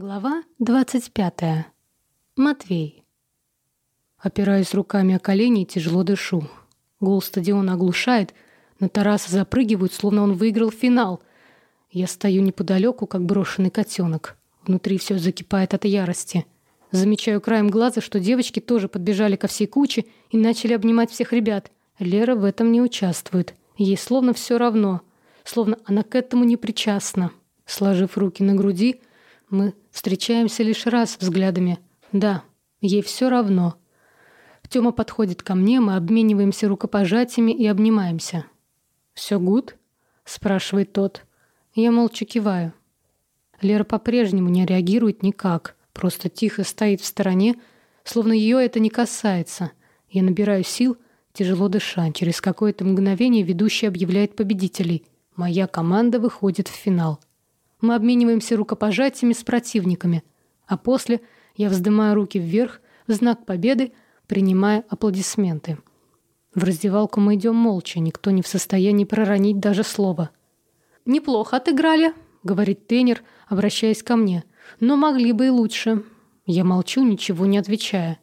Глава 25. Матвей. Опираюсь руками о колени тяжело дышу. Гол стадиона оглушает, на Тараса запрыгивают, словно он выиграл финал. Я стою неподалеку, как брошенный котенок. Внутри все закипает от ярости. Замечаю краем глаза, что девочки тоже подбежали ко всей куче и начали обнимать всех ребят. Лера в этом не участвует. Ей словно все равно, словно она к этому не причастна. Сложив руки на груди, мы встречаемся лишь раз взглядами. Да, ей все равно. Тёма подходит ко мне, мы обмениваемся рукопожатиями и обнимаемся. «Все гуд?» — спрашивает тот. Я молча киваю. Лера по-прежнему не реагирует никак, просто тихо стоит в стороне, словно ее это не касается. Я набираю сил, тяжело дыша. Через какое-то мгновение ведущий объявляет победителей. Моя команда выходит в финал. Мы обмениваемся рукопожатиями с противниками, а после я вздымаю руки вверх в знак победы, принимая аплодисменты. В раздевалку мы идем молча, никто не в состоянии проронить даже слово. «Неплохо отыграли», — говорит тренер, обращаясь ко мне. «Но могли бы и лучше». Я молчу, ничего не отвечая.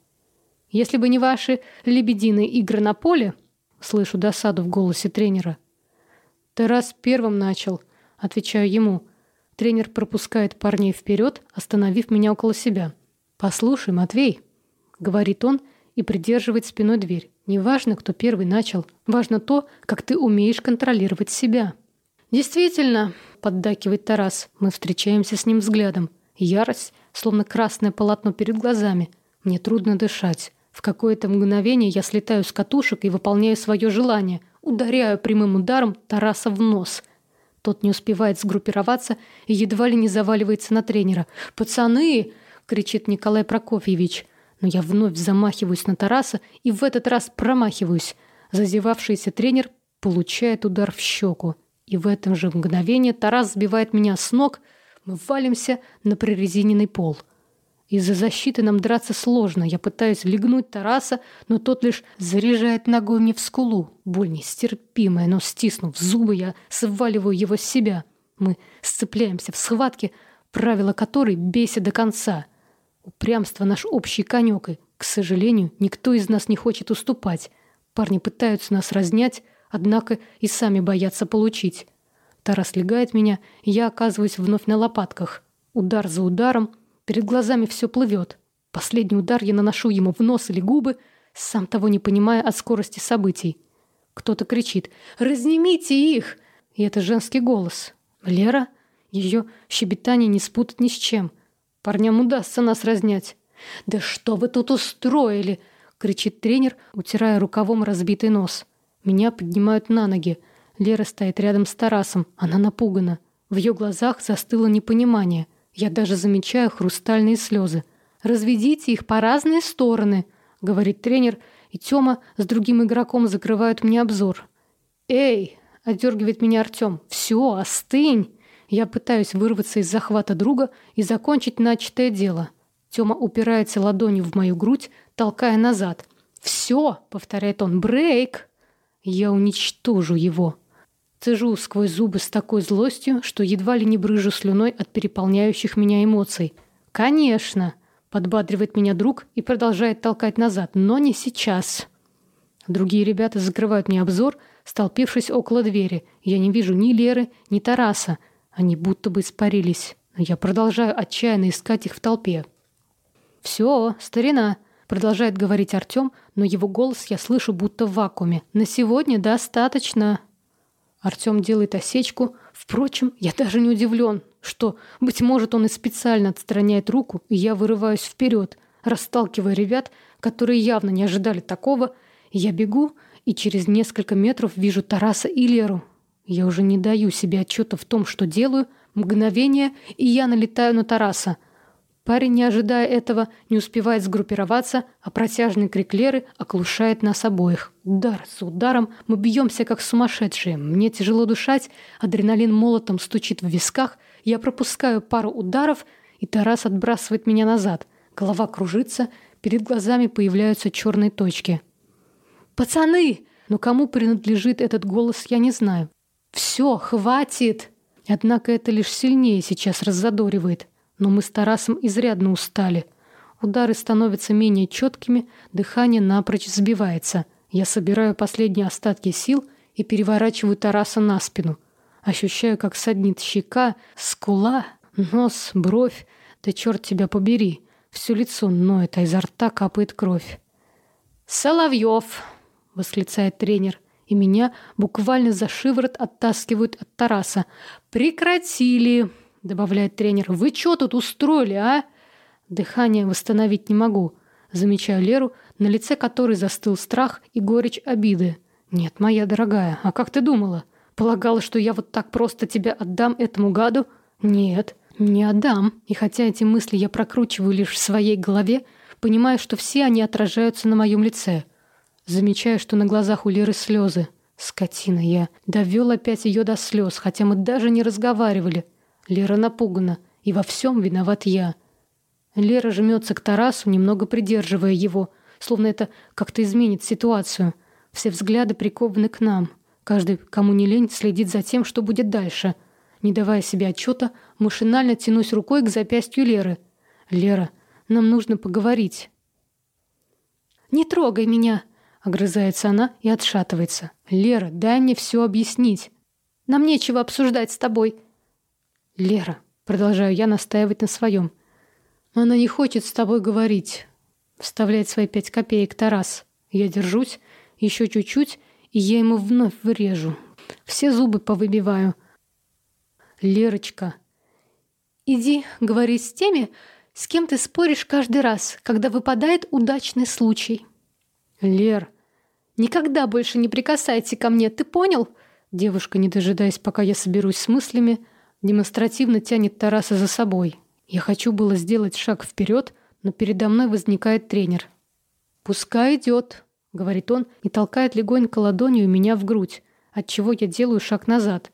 «Если бы не ваши лебединые игры на поле», — слышу досаду в голосе тренера. «Ты раз первым начал», — отвечаю ему, — Тренер пропускает парней вперед, остановив меня около себя. «Послушай, Матвей», — говорит он и придерживает спиной дверь. «Не кто первый начал. Важно то, как ты умеешь контролировать себя». «Действительно», — поддакивает Тарас. Мы встречаемся с ним взглядом. Ярость, словно красное полотно перед глазами. Мне трудно дышать. В какое-то мгновение я слетаю с катушек и выполняю свое желание. Ударяю прямым ударом Тараса в нос — тот не успевает сгруппироваться и едва ли не заваливается на тренера. «Пацаны!» — кричит Николай Прокофьевич. Но я вновь замахиваюсь на Тараса и в этот раз промахиваюсь. Зазевавшийся тренер получает удар в щеку. И в этом же мгновение Тарас сбивает меня с ног. Мы валимся на прорезиненный пол. Из-за защиты нам драться сложно. Я пытаюсь легнуть Тараса, но тот лишь заряжает ногой мне в скулу. Боль нестерпимая, но стиснув зубы, я сваливаю его с себя. Мы сцепляемся в схватке, правила которой бесит до конца. Упрямство наш общий конек, и, к сожалению, никто из нас не хочет уступать. Парни пытаются нас разнять, однако и сами боятся получить. Тарас легает меня, и я оказываюсь вновь на лопатках. Удар за ударом — Перед глазами все плывет. Последний удар я наношу ему в нос или губы, сам того не понимая от скорости событий. Кто-то кричит «Разнимите их!» И это женский голос. Лера? Ее щебетание не спутать ни с чем. Парням удастся нас разнять. «Да что вы тут устроили?» — кричит тренер, утирая рукавом разбитый нос. Меня поднимают на ноги. Лера стоит рядом с Тарасом. Она напугана. В ее глазах застыло непонимание. Я даже замечаю хрустальные слезы. «Разведите их по разные стороны», — говорит тренер, и Тёма с другим игроком закрывают мне обзор. «Эй!» — отдергивает меня Артём. «Всё, остынь!» Я пытаюсь вырваться из захвата друга и закончить начатое дело. Тёма упирается ладонью в мою грудь, толкая назад. «Всё!» — повторяет он. «Брейк!» Я уничтожу его. Цежу сквозь зубы с такой злостью, что едва ли не брыжу слюной от переполняющих меня эмоций. «Конечно!» — подбадривает меня друг и продолжает толкать назад. «Но не сейчас!» Другие ребята закрывают мне обзор, столпившись около двери. Я не вижу ни Леры, ни Тараса. Они будто бы испарились. Но я продолжаю отчаянно искать их в толпе. «Все, старина!» — продолжает говорить Артем, но его голос я слышу будто в вакууме. «На сегодня достаточно!» Артем делает осечку. Впрочем, я даже не удивлен, что, быть может, он и специально отстраняет руку, и я вырываюсь вперед, расталкивая ребят, которые явно не ожидали такого. Я бегу, и через несколько метров вижу Тараса и Леру. Я уже не даю себе отчета в том, что делаю. Мгновение, и я налетаю на Тараса. Парень, не ожидая этого, не успевает сгруппироваться, а протяжный крик Леры оглушает нас обоих. Удар за ударом мы бьемся, как сумасшедшие. Мне тяжело дышать, адреналин молотом стучит в висках. Я пропускаю пару ударов, и Тарас отбрасывает меня назад. Голова кружится, перед глазами появляются черные точки. «Пацаны!» Но кому принадлежит этот голос, я не знаю. «Все, хватит!» Однако это лишь сильнее сейчас раззадоривает. Но мы с Тарасом изрядно устали. Удары становятся менее четкими, дыхание напрочь сбивается. Я собираю последние остатки сил и переворачиваю Тараса на спину. Ощущаю, как саднит щека, скула, нос, бровь. Да черт тебя побери. Все лицо ноет, а изо рта капает кровь. «Соловьев!» — восклицает тренер, и меня буквально за шиворот оттаскивают от Тараса. «Прекратили!» — добавляет тренер. «Вы что тут устроили, а?» Дыхание восстановить не могу. Замечаю Леру, на лице которой застыл страх и горечь обиды. «Нет, моя дорогая, а как ты думала? Полагала, что я вот так просто тебя отдам этому гаду? Нет, не отдам. И хотя эти мысли я прокручиваю лишь в своей голове, понимаю, что все они отражаются на моем лице. Замечаю, что на глазах у Леры слезы. Скотина я. Довел опять ее до слез, хотя мы даже не разговаривали. Лера напугана, и во всем виноват я. Лера жмется к Тарасу, немного придерживая его, словно это как-то изменит ситуацию. Все взгляды прикованы к нам. Каждый, кому не лень, следит за тем, что будет дальше. Не давая себе отчета, машинально тянусь рукой к запястью Леры. «Лера, нам нужно поговорить». «Не трогай меня!» — огрызается она и отшатывается. «Лера, дай мне все объяснить. Нам нечего обсуждать с тобой». «Лера», — продолжаю я настаивать на своем, — она не хочет с тобой говорить. Вставляет свои пять копеек Тарас. Я держусь, еще чуть-чуть, и я ему вновь врежу. Все зубы повыбиваю. Лерочка, иди говори с теми, с кем ты споришь каждый раз, когда выпадает удачный случай. Лер, никогда больше не прикасайся ко мне, ты понял? Девушка, не дожидаясь, пока я соберусь с мыслями, демонстративно тянет Тараса за собой. Я хочу было сделать шаг вперед, но передо мной возникает тренер. «Пускай идет», — говорит он и толкает легонько ладонью меня в грудь, отчего я делаю шаг назад.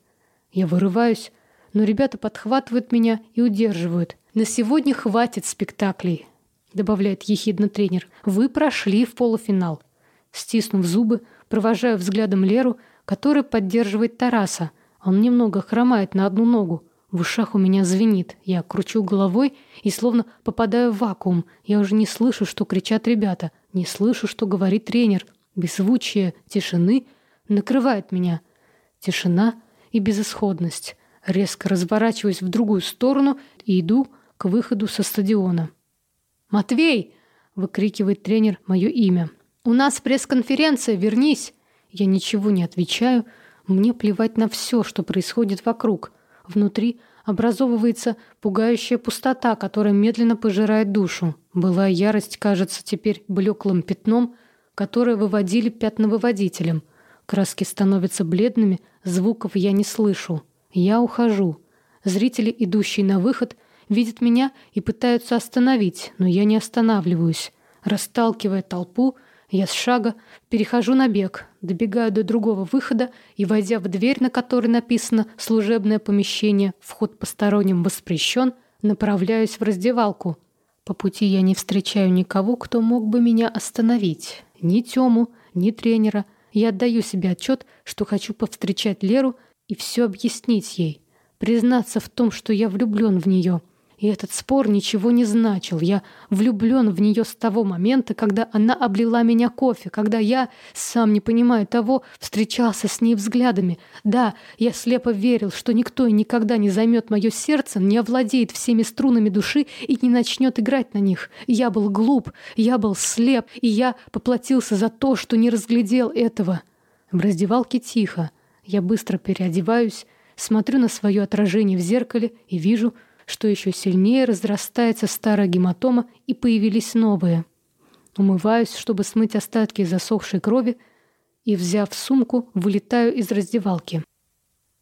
Я вырываюсь, но ребята подхватывают меня и удерживают. «На сегодня хватит спектаклей», — добавляет ехидно тренер. «Вы прошли в полуфинал». Стиснув зубы, провожаю взглядом Леру, который поддерживает Тараса. Он немного хромает на одну ногу. В ушах у меня звенит. Я кручу головой и словно попадаю в вакуум. Я уже не слышу, что кричат ребята. Не слышу, что говорит тренер. Беззвучие тишины накрывает меня. Тишина и безысходность. Резко разворачиваюсь в другую сторону и иду к выходу со стадиона. «Матвей!» — выкрикивает тренер мое имя. «У нас пресс-конференция, вернись!» Я ничего не отвечаю. Мне плевать на все, что происходит вокруг. Внутри образовывается пугающая пустота, которая медленно пожирает душу. Былая ярость кажется теперь блеклым пятном, которое выводили пятновыводителем. Краски становятся бледными, звуков я не слышу. Я ухожу. Зрители, идущие на выход, видят меня и пытаются остановить, но я не останавливаюсь. Расталкивая толпу, я с шага перехожу на бег, добегаю до другого выхода и, войдя в дверь, на которой написано «служебное помещение», вход посторонним воспрещен, направляюсь в раздевалку. По пути я не встречаю никого, кто мог бы меня остановить. Ни Тему, ни тренера. Я отдаю себе отчет, что хочу повстречать Леру и все объяснить ей. Признаться в том, что я влюблен в нее — и этот спор ничего не значил. Я влюблен в нее с того момента, когда она облила меня кофе, когда я, сам не понимая того, встречался с ней взглядами. Да, я слепо верил, что никто и никогда не займет мое сердце, не овладеет всеми струнами души и не начнет играть на них. Я был глуп, я был слеп, и я поплатился за то, что не разглядел этого. В раздевалке тихо. Я быстро переодеваюсь, смотрю на свое отражение в зеркале и вижу, что еще сильнее разрастается старая гематома и появились новые. Умываюсь, чтобы смыть остатки засохшей крови, и, взяв сумку, вылетаю из раздевалки.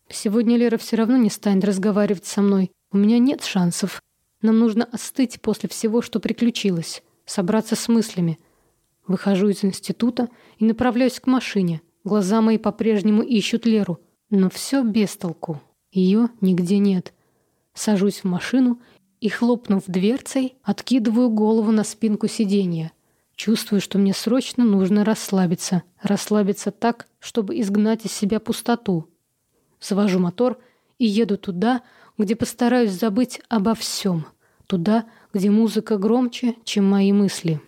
Сегодня Лера все равно не станет разговаривать со мной. У меня нет шансов. Нам нужно остыть после всего, что приключилось, собраться с мыслями. Выхожу из института и направляюсь к машине. Глаза мои по-прежнему ищут Леру, но все без толку. Ее нигде нет. Сажусь в машину и, хлопнув дверцей, откидываю голову на спинку сиденья. Чувствую, что мне срочно нужно расслабиться. Расслабиться так, чтобы изгнать из себя пустоту. Завожу мотор и еду туда, где постараюсь забыть обо всем. Туда, где музыка громче, чем мои мысли.